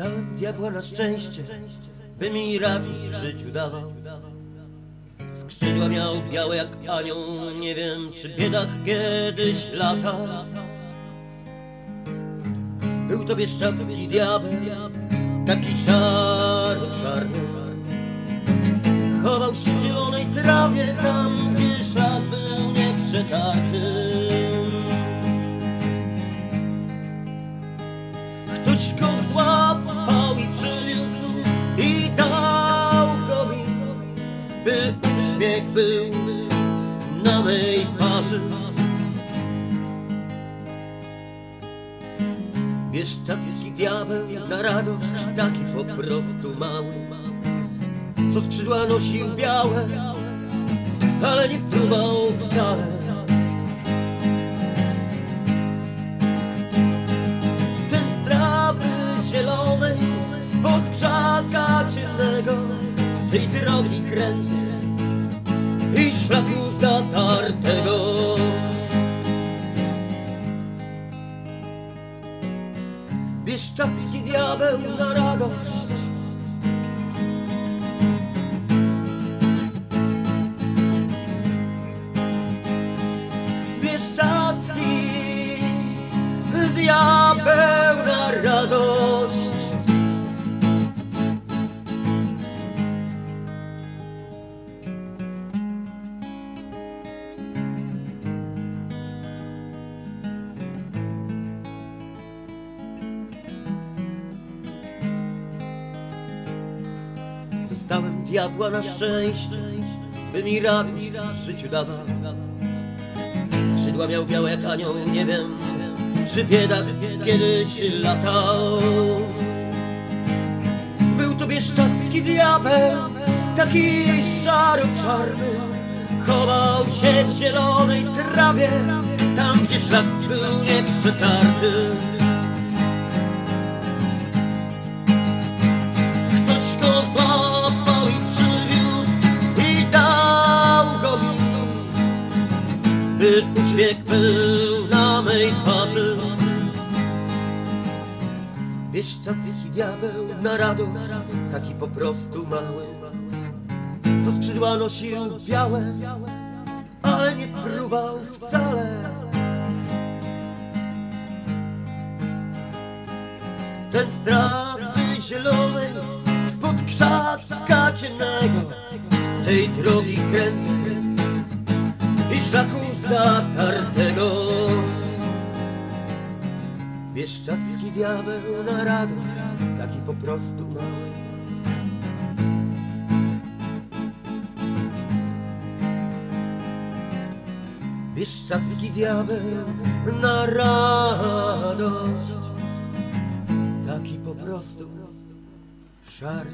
Dostałem diabła na szczęście, by mi radość w życiu dawał. Skrzydła miał białe jak anioł, nie wiem czy biedak kiedyś lata. Był to bieszczadzki diabeł, taki szaro-czarny. Chował się w zielonej trawie, tam gdzie szlak był nieprzetarty. By uśmiech był na mej twarzy. Bieszczadzki diabeł na radość taki po prostu mały, co skrzydła nosił białe, ale nie fruwał wcale. Ten z trawy zielonej, spod krzaka ciemnego, z tej drogi kręty Bieszczadzki diabeł na radość. Bieszczadzki Dostałem diabła na szczęście, by mi radość w życiu dawał. Skrzydła miał białe jak anioł, nie wiem, czy biedak kiedyś latał. Był to bieszczadzki diabeł, taki szaro-czarny. Chował się w zielonej trawie, tam gdzie szlak był nieprzetarty. Uśmiech był na mej twarzy. Bieszczadzki diabeł na radość, taki po prostu mały, co skrzydła nosił białe, ale nie fruwał wcale. Ten z trawy zielonej, spod krzaka ciemnego, tej drogi krętej i szlaku zatartego. Bieszczadzki diabeł na radość, taki po prostu mały. Bieszczadzki diabeł na radość, taki po prostu szary.